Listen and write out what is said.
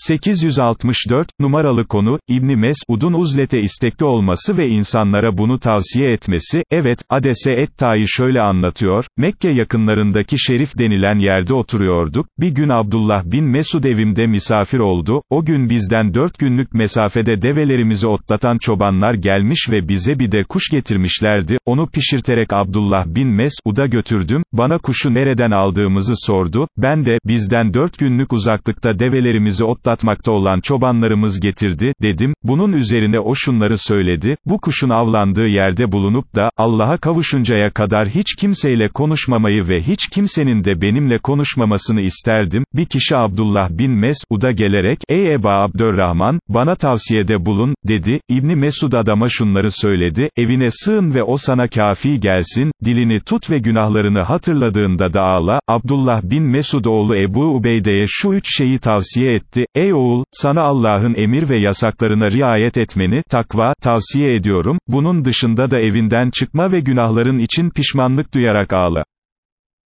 864, numaralı konu, İbni Mes'ud'un uzlete istekli olması ve insanlara bunu tavsiye etmesi, evet, Adese Etta'yı şöyle anlatıyor, Mekke yakınlarındaki Şerif denilen yerde oturuyorduk, bir gün Abdullah bin Mesud evimde misafir oldu, o gün bizden dört günlük mesafede develerimizi otlatan çobanlar gelmiş ve bize bir de kuş getirmişlerdi, onu pişirterek Abdullah bin Mesud'a götürdüm, bana kuşu nereden aldığımızı sordu, ben de, bizden dört günlük uzaklıkta develerimizi otlatmışlardı, otlatmakta olan çobanlarımız getirdi, dedim, bunun üzerine o şunları söyledi, bu kuşun avlandığı yerde bulunup da, Allah'a kavuşuncaya kadar hiç kimseyle konuşmamayı ve hiç kimsenin de benimle konuşmamasını isterdim, bir kişi Abdullah bin Mesud'a gelerek, ey Eba Abdurrahman, bana tavsiyede bulun, dedi, İbni Mesud adama şunları söyledi, evine sığın ve o sana kafi gelsin, dilini tut ve günahlarını hatırladığında da ağla, Abdullah bin Mesud oğlu Ebu Ubeyde'ye şu üç şeyi tavsiye etti, Ey oğul, sana Allah'ın emir ve yasaklarına riayet etmeni, takva, tavsiye ediyorum, bunun dışında da evinden çıkma ve günahların için pişmanlık duyarak ağla.